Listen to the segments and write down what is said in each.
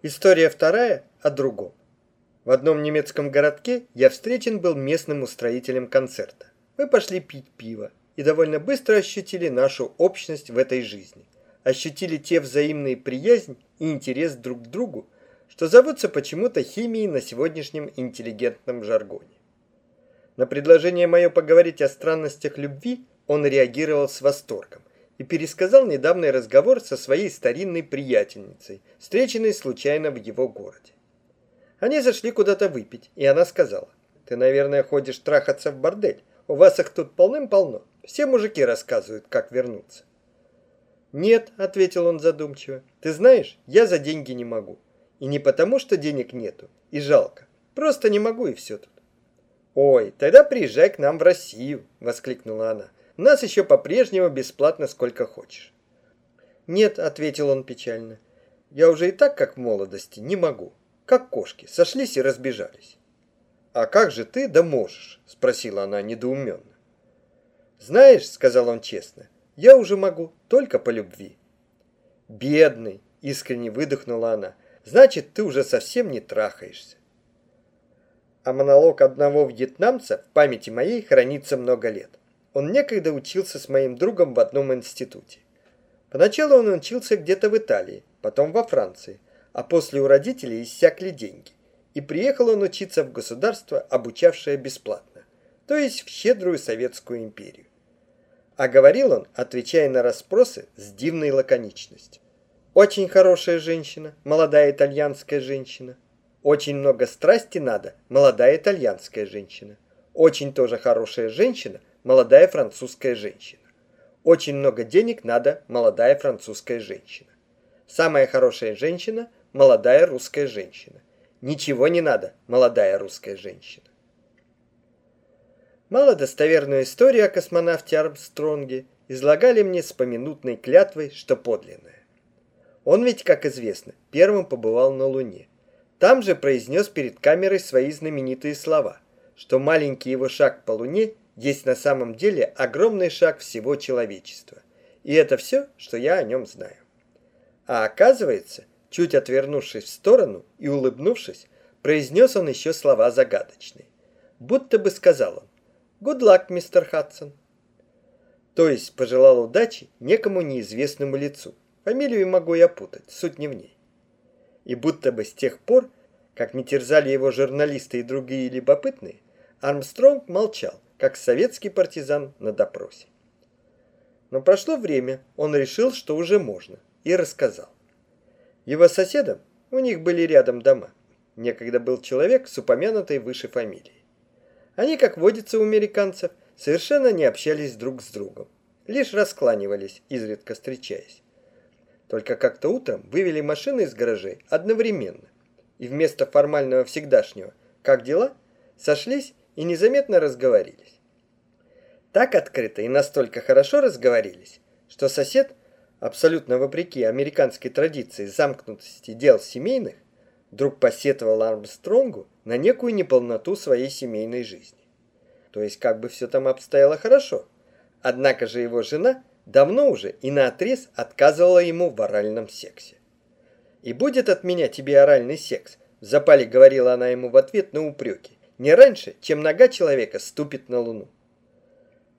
История вторая о другом. В одном немецком городке я встречен был местным устроителем концерта. Мы пошли пить пиво и довольно быстро ощутили нашу общность в этой жизни. Ощутили те взаимные приязнь и интерес друг к другу, что зовутся почему-то химией на сегодняшнем интеллигентном жаргоне. На предложение мое поговорить о странностях любви он реагировал с восторгом и пересказал недавний разговор со своей старинной приятельницей, встреченной случайно в его городе. Они зашли куда-то выпить, и она сказала, «Ты, наверное, ходишь трахаться в бордель. У вас их тут полным-полно. Все мужики рассказывают, как вернуться». «Нет», — ответил он задумчиво, «ты знаешь, я за деньги не могу. И не потому, что денег нету, и жалко. Просто не могу, и все тут». «Ой, тогда приезжай к нам в Россию», — воскликнула она. Нас еще по-прежнему бесплатно сколько хочешь. Нет, ответил он печально. Я уже и так, как в молодости, не могу. Как кошки, сошлись и разбежались. А как же ты да можешь? Спросила она недоуменно. Знаешь, сказал он честно, я уже могу, только по любви. Бедный, искренне выдохнула она. Значит, ты уже совсем не трахаешься. А монолог одного вьетнамца в памяти моей хранится много лет. Он некогда учился с моим другом в одном институте. Поначалу он учился где-то в Италии, потом во Франции, а после у родителей иссякли деньги. И приехал он учиться в государство, обучавшее бесплатно, то есть в щедрую Советскую империю. А говорил он, отвечая на расспросы с дивной лаконичностью. Очень хорошая женщина, молодая итальянская женщина. Очень много страсти надо, молодая итальянская женщина. Очень тоже хорошая женщина, молодая французская женщина. Очень много денег надо, молодая французская женщина. Самая хорошая женщина – молодая русская женщина. Ничего не надо, молодая русская женщина. Малодостоверную историю о космонавте Армстронге излагали мне с поминутной клятвой, что подлинная. Он ведь, как известно, первым побывал на Луне. Там же произнес перед камерой свои знаменитые слова, что маленький его шаг по Луне есть на самом деле огромный шаг всего человечества. И это все, что я о нем знаю. А оказывается, чуть отвернувшись в сторону и улыбнувшись, произнес он еще слова загадочные. Будто бы сказал он «Good luck, мистер Хадсон». То есть пожелал удачи некому неизвестному лицу. Фамилию могу я путать, суть не в ней. И будто бы с тех пор, как не терзали его журналисты и другие любопытные, Армстронг молчал, как советский партизан на допросе. Но прошло время, он решил, что уже можно, и рассказал. Его соседом, у них были рядом дома, некогда был человек с упомянутой выше фамилией. Они, как водится у американцев, совершенно не общались друг с другом, лишь раскланивались, изредка встречаясь. Только как-то утром вывели машины из гаражей одновременно, и вместо формального всегдашнего «как дела?» сошлись и незаметно разговорились. Так открыто и настолько хорошо разговорились, что сосед, абсолютно вопреки американской традиции замкнутости дел семейных, вдруг посетовал Армстронгу на некую неполноту своей семейной жизни. То есть как бы все там обстояло хорошо. Однако же его жена давно уже и наотрез отказывала ему в оральном сексе. «И будет от меня тебе оральный секс», в запале говорила она ему в ответ на упреки не раньше, чем нога человека ступит на Луну.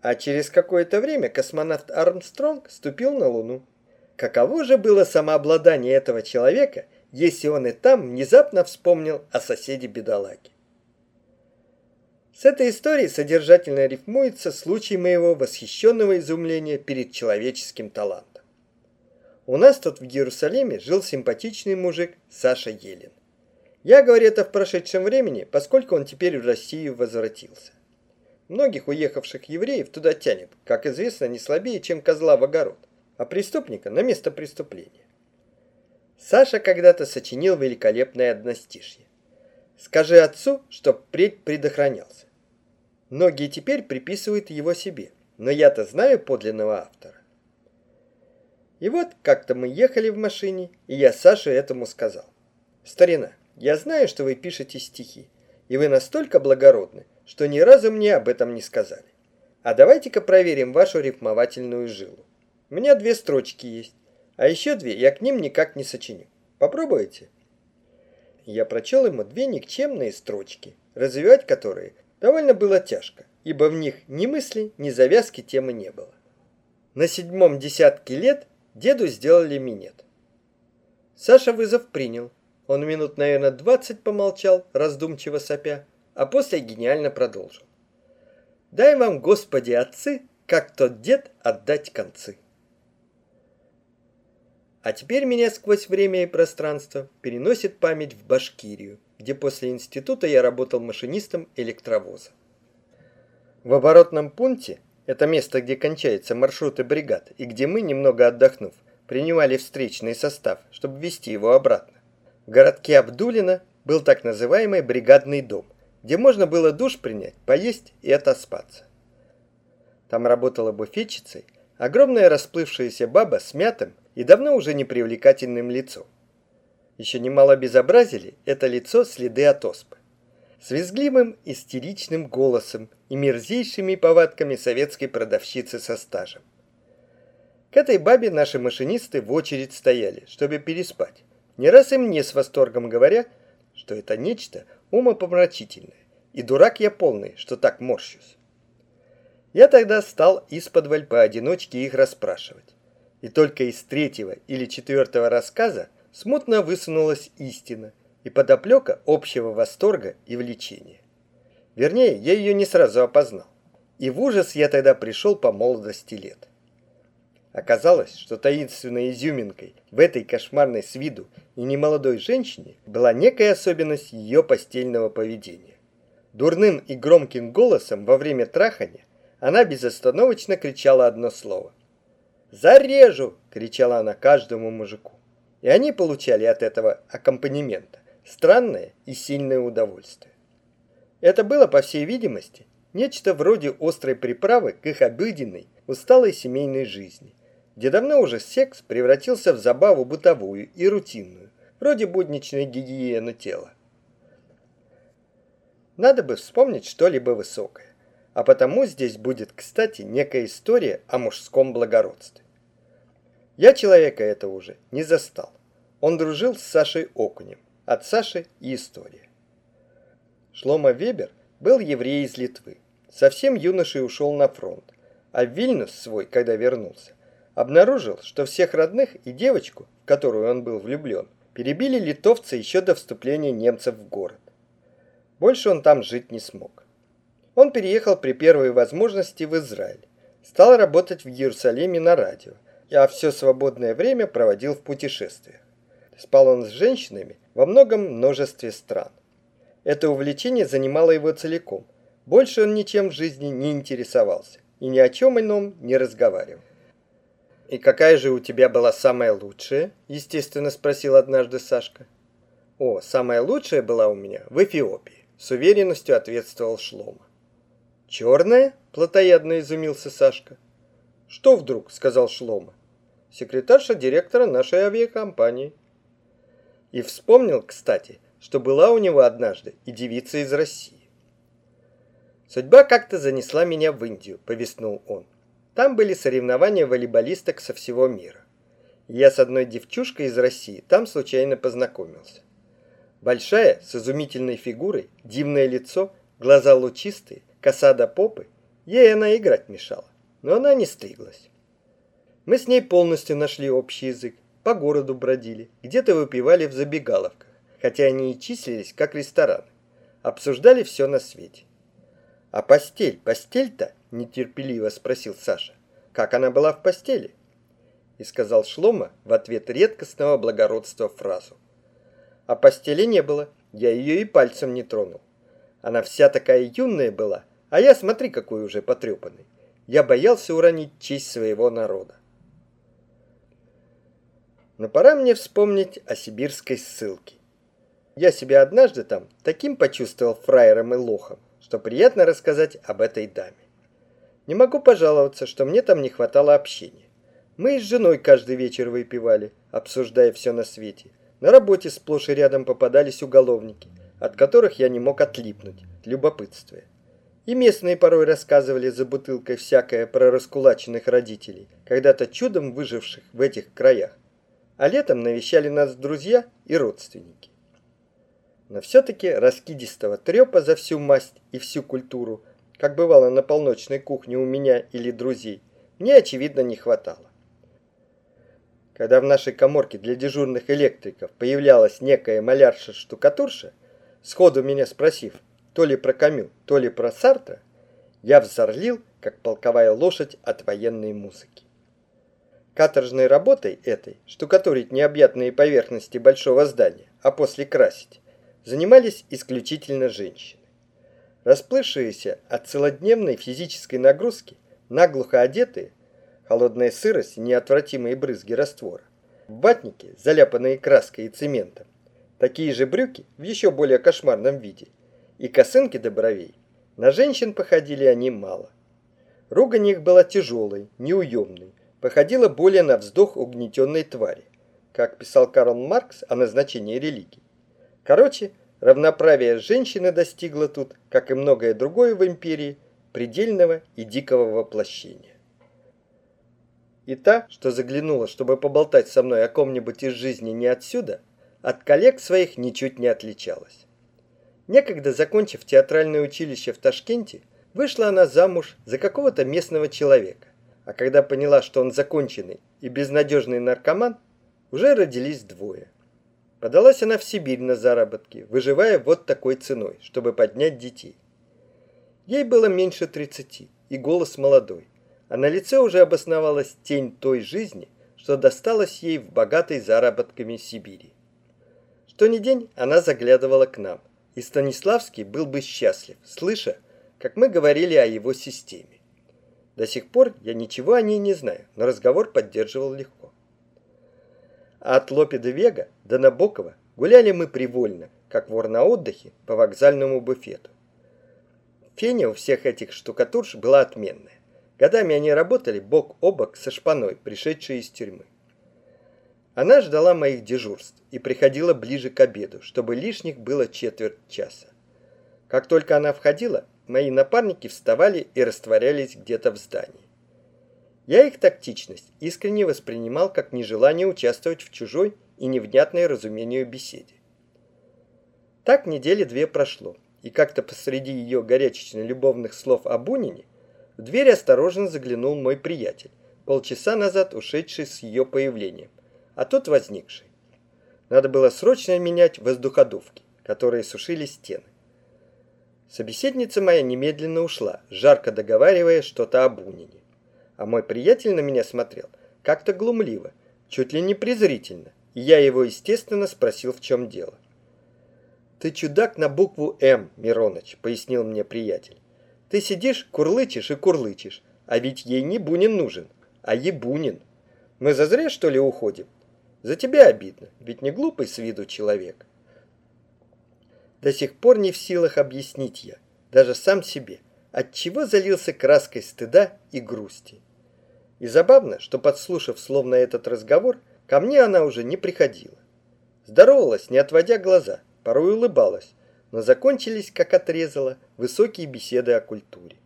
А через какое-то время космонавт Армстронг ступил на Луну. Каково же было самообладание этого человека, если он и там внезапно вспомнил о соседе-бедолаге? С этой историей содержательно рифмуется случай моего восхищенного изумления перед человеческим талантом. У нас тут в Иерусалиме жил симпатичный мужик Саша Елен. Я говорю это в прошедшем времени, поскольку он теперь в Россию возвратился. Многих уехавших евреев туда тянет, как известно, не слабее, чем козла в огород, а преступника на место преступления. Саша когда-то сочинил великолепное одностишье. «Скажи отцу, чтоб предь предохранялся». Многие теперь приписывают его себе, но я-то знаю подлинного автора. И вот как-то мы ехали в машине, и я Саше этому сказал. «Старина, я знаю, что вы пишете стихи, и вы настолько благородны, что ни разу мне об этом не сказали. А давайте-ка проверим вашу рифмовательную жилу. У меня две строчки есть, а еще две я к ним никак не сочиню. Попробуйте? Я прочел ему две никчемные строчки, развивать которые довольно было тяжко, ибо в них ни мысли, ни завязки темы не было. На седьмом десятке лет деду сделали минет. Саша вызов принял. Он минут, наверное, двадцать помолчал, раздумчиво сопя, а после гениально продолжил. «Дай вам, Господи, отцы, как тот дед, отдать концы». А теперь меня сквозь время и пространство переносит память в Башкирию, где после института я работал машинистом электровоза. В оборотном пункте, это место, где кончаются маршруты бригад, и где мы, немного отдохнув, принимали встречный состав, чтобы вести его обратно. Городке Абдулино был так называемый бригадный дом, где можно было душ принять, поесть и отоспаться. Там работала буфетчицей огромная расплывшаяся баба с мятым и давно уже непривлекательным лицом. Еще немало безобразили это лицо следы от оспы. С визгливым истеричным голосом и мерзейшими повадками советской продавщицы со стажем. К этой бабе наши машинисты в очередь стояли, чтобы переспать. Не раз и мне с восторгом говоря, что это нечто умопомрачительное. И дурак я полный, что так морщусь. Я тогда стал из-под поодиночке их расспрашивать и только из третьего или четвертого рассказа смутно высунулась истина и подоплека общего восторга и влечения. Вернее, я ее не сразу опознал. И в ужас я тогда пришел по молодости лет. Оказалось, что таинственной изюминкой в этой кошмарной с виду и немолодой женщине была некая особенность ее постельного поведения. Дурным и громким голосом во время трахания она безостановочно кричала одно слово «Зарежу!» – кричала она каждому мужику. И они получали от этого аккомпанемента странное и сильное удовольствие. Это было, по всей видимости, нечто вроде острой приправы к их обыденной, усталой семейной жизни, где давно уже секс превратился в забаву бытовую и рутинную, вроде будничной гигиены тела. Надо бы вспомнить что-либо высокое а потому здесь будет, кстати, некая история о мужском благородстве. Я человека этого уже не застал. Он дружил с Сашей Окунем, от Саши и история. Шлома Вебер был еврей из Литвы. Совсем юношей ушел на фронт, а в Вильнюс свой, когда вернулся, обнаружил, что всех родных и девочку, в которую он был влюблен, перебили литовцы еще до вступления немцев в город. Больше он там жить не смог. Он переехал при первой возможности в Израиль, стал работать в Иерусалиме на радио, а все свободное время проводил в путешествиях. Спал он с женщинами во многом множестве стран. Это увлечение занимало его целиком. Больше он ничем в жизни не интересовался и ни о чем ином не разговаривал. «И какая же у тебя была самая лучшая?» – естественно спросил однажды Сашка. «О, самая лучшая была у меня в Эфиопии», – с уверенностью ответствовал Шлома. «Черная?» – плотоядно изумился Сашка. «Что вдруг?» – сказал Шлома. «Секретарша директора нашей авиакомпании». И вспомнил, кстати, что была у него однажды и девица из России. «Судьба как-то занесла меня в Индию», – повестнул он. Там были соревнования волейболисток со всего мира. Я с одной девчушкой из России там случайно познакомился. Большая, с изумительной фигурой, дивное лицо, глаза лучистые, коса до попы, ей она играть мешала, но она не стриглась. Мы с ней полностью нашли общий язык, по городу бродили, где-то выпивали в забегаловках, хотя они и числились как рестораны. Обсуждали все на свете. «А постель, постель-то?» – нетерпеливо спросил Саша. «Как она была в постели?» И сказал Шлома в ответ редкостного благородства фразу. «А постели не было, я ее и пальцем не тронул. Она вся такая юная была, а я смотри, какой уже потрепанный. Я боялся уронить честь своего народа. Но пора мне вспомнить о сибирской ссылке. Я себя однажды там таким почувствовал фраером и лохом, что приятно рассказать об этой даме. Не могу пожаловаться, что мне там не хватало общения. Мы с женой каждый вечер выпивали, обсуждая все на свете. На работе сплошь и рядом попадались уголовники, от которых я не мог отлипнуть, любопытствуя. И местные порой рассказывали за бутылкой всякое про раскулаченных родителей, когда-то чудом выживших в этих краях. А летом навещали нас друзья и родственники. Но все-таки раскидистого трепа за всю масть и всю культуру, как бывало на полночной кухне у меня или друзей, мне, очевидно, не хватало. Когда в нашей коморке для дежурных электриков появлялась некая малярша-штукатурша, сходу меня спросив, то ли про Камю, то ли про Сартра, я взорлил, как полковая лошадь от военной музыки. Каторжной работой этой, штукатурить необъятные поверхности большого здания, а после красить, занимались исключительно женщины. Расплывшиеся от целодневной физической нагрузки, наглухо одетые, холодная сырость и неотвратимые брызги раствора, ватники, заляпанные краской и цементом, такие же брюки в еще более кошмарном виде, и косынки до бровей, на женщин походили они мало. Ругань их была тяжелой, неуемной, походила более на вздох угнетенной твари, как писал Карл Маркс о назначении религии. Короче, равноправие женщины достигло тут, как и многое другое в империи, предельного и дикого воплощения. И та, что заглянула, чтобы поболтать со мной о ком-нибудь из жизни не отсюда, от коллег своих ничуть не отличалась. Некогда закончив театральное училище в Ташкенте, вышла она замуж за какого-то местного человека, а когда поняла, что он законченный и безнадежный наркоман, уже родились двое. Подалась она в Сибирь на заработки, выживая вот такой ценой, чтобы поднять детей. Ей было меньше тридцати, и голос молодой, а на лице уже обосновалась тень той жизни, что досталась ей в богатой заработками Сибири. Что ни день она заглядывала к нам, и Станиславский был бы счастлив, слыша, как мы говорили о его системе. До сих пор я ничего о ней не знаю, но разговор поддерживал легко. А от Лопе де Вега до Набокова гуляли мы привольно, как вор на отдыхе, по вокзальному буфету. Феня у всех этих штукатурш была отменная. Годами они работали бок о бок со шпаной, пришедшей из тюрьмы. Она ждала моих дежурств и приходила ближе к обеду, чтобы лишних было четверть часа. Как только она входила, мои напарники вставали и растворялись где-то в здании. Я их тактичность искренне воспринимал как нежелание участвовать в чужой и невнятной разумению беседе. Так недели две прошло, и как-то посреди ее горячечно-любовных слов о Бунине в дверь осторожно заглянул мой приятель, полчаса назад ушедший с ее появлением, а тот возникший. Надо было срочно менять воздуходувки, которые сушили стены. Собеседница моя немедленно ушла, жарко договаривая что-то о Бунине. А мой приятель на меня смотрел как-то глумливо, чуть ли не презрительно, и я его, естественно, спросил, в чем дело. «Ты чудак на букву «М», Мироныч», — пояснил мне приятель. «Ты сидишь, курлычешь и курлычешь, а ведь ей не Бунин нужен, а Ебунин. Мы зазря, что ли, уходим? За тебя обидно, ведь не глупый с виду человек». До сих пор не в силах объяснить я, даже сам себе, от чего залился краской стыда и грусти. И забавно, что подслушав словно этот разговор, ко мне она уже не приходила. Здоровалась, не отводя глаза, порой улыбалась, но закончились, как отрезала, высокие беседы о культуре.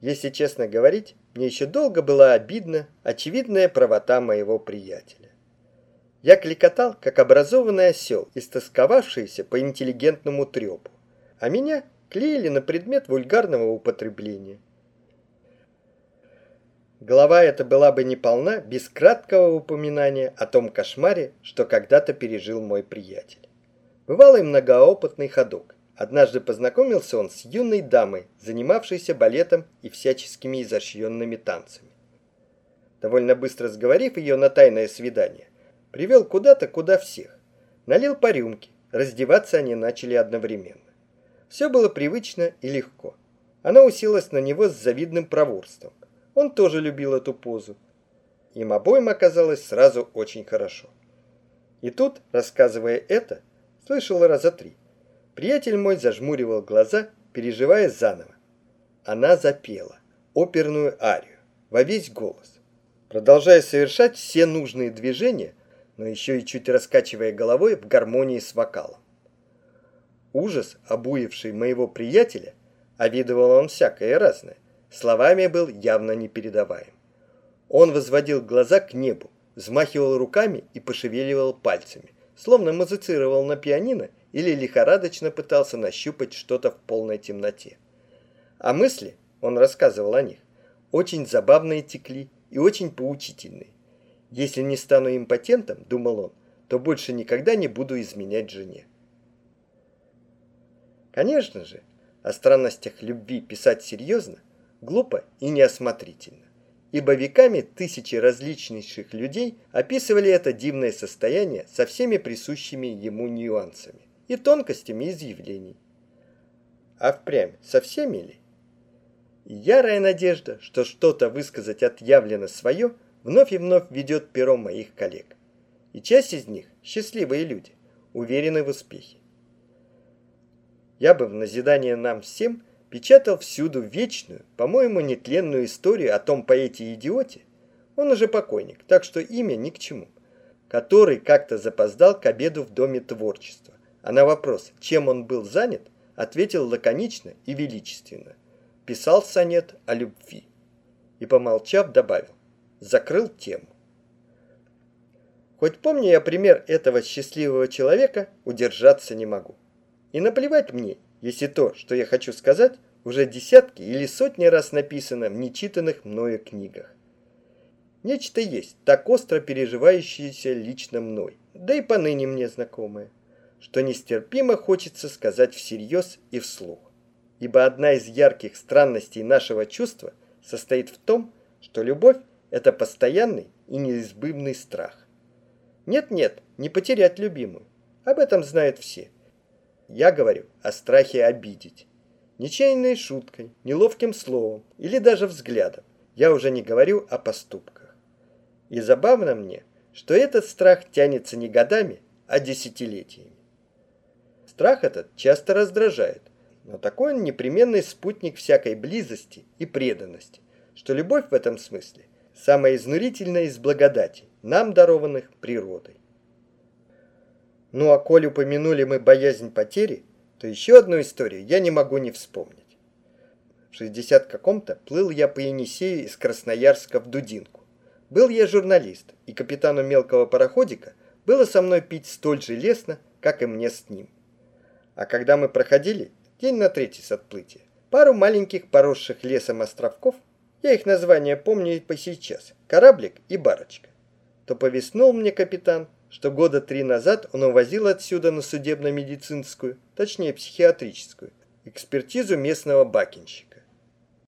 Если честно говорить, мне еще долго была обидна очевидная правота моего приятеля. Я кликотал, как образованный осел, истосковавшийся по интеллигентному трепу, а меня клеили на предмет вульгарного употребления. Голова эта была бы не полна без краткого упоминания о том кошмаре, что когда-то пережил мой приятель. Бывалый многоопытный ходок. Однажды познакомился он с юной дамой, занимавшейся балетом и всяческими изощренными танцами. Довольно быстро сговорив ее на тайное свидание, Привел куда-то, куда всех. Налил по рюмке. Раздеваться они начали одновременно. Все было привычно и легко. Она уселась на него с завидным проворством. Он тоже любил эту позу. Им обоим оказалось сразу очень хорошо. И тут, рассказывая это, слышал раза три. Приятель мой зажмуривал глаза, переживая заново. Она запела оперную арию во весь голос. Продолжая совершать все нужные движения, но еще и чуть раскачивая головой в гармонии с вокалом. Ужас, обуивший моего приятеля, а он всякое разное, словами был явно непередаваем. Он возводил глаза к небу, взмахивал руками и пошевеливал пальцами, словно музицировал на пианино или лихорадочно пытался нащупать что-то в полной темноте. А мысли, он рассказывал о них, очень забавные текли и очень поучительные. Если не стану импотентом, думал он, то больше никогда не буду изменять жене. Конечно же, о странностях любви писать серьезно глупо и неосмотрительно, ибо веками тысячи различнейших людей описывали это дивное состояние со всеми присущими ему нюансами и тонкостями изъявлений. А впрямь со всеми ли? ярая надежда, что что-то высказать отъявлено свое, вновь и вновь ведет пером моих коллег. И часть из них, счастливые люди, уверены в успехе. Я бы в назидание нам всем печатал всюду вечную, по-моему, нетленную историю о том поэте-идиоте, он уже покойник, так что имя ни к чему, который как-то запоздал к обеду в Доме творчества, а на вопрос, чем он был занят, ответил лаконично и величественно. Писал сонет о любви. И, помолчав, добавил, закрыл тему. Хоть помню я пример этого счастливого человека, удержаться не могу. И наплевать мне, если то, что я хочу сказать, уже десятки или сотни раз написано в нечитанных мною книгах. Нечто есть, так остро переживающееся лично мной, да и поныне мне знакомое, что нестерпимо хочется сказать всерьез и вслух. Ибо одна из ярких странностей нашего чувства состоит в том, что любовь – это постоянный и неизбывный страх. Нет-нет, не потерять любимую. Об этом знают все. Я говорю о страхе обидеть. Нечаянной шуткой, неловким словом или даже взглядом. Я уже не говорю о поступках. И забавно мне, что этот страх тянется не годами, а десятилетиями. Страх этот часто раздражает, но такой он непременный спутник всякой близости и преданности, что любовь в этом смысле самая изнурительная из благодатей, нам дарованных природой. Ну а коль упомянули мы боязнь потери, то еще одну историю я не могу не вспомнить. В 60 каком-то плыл я по Енисею из Красноярска в Дудинку. Был я журналист, и капитану мелкого пароходика было со мной пить столь же лестно, как и мне с ним. А когда мы проходили, день на третий с отплытия, пару маленьких поросших лесом островков, я их название помню и по сейчас, кораблик и барочка, то повеснул мне капитан, что года три назад он увозил отсюда на судебно-медицинскую, точнее психиатрическую, экспертизу местного бакинщика.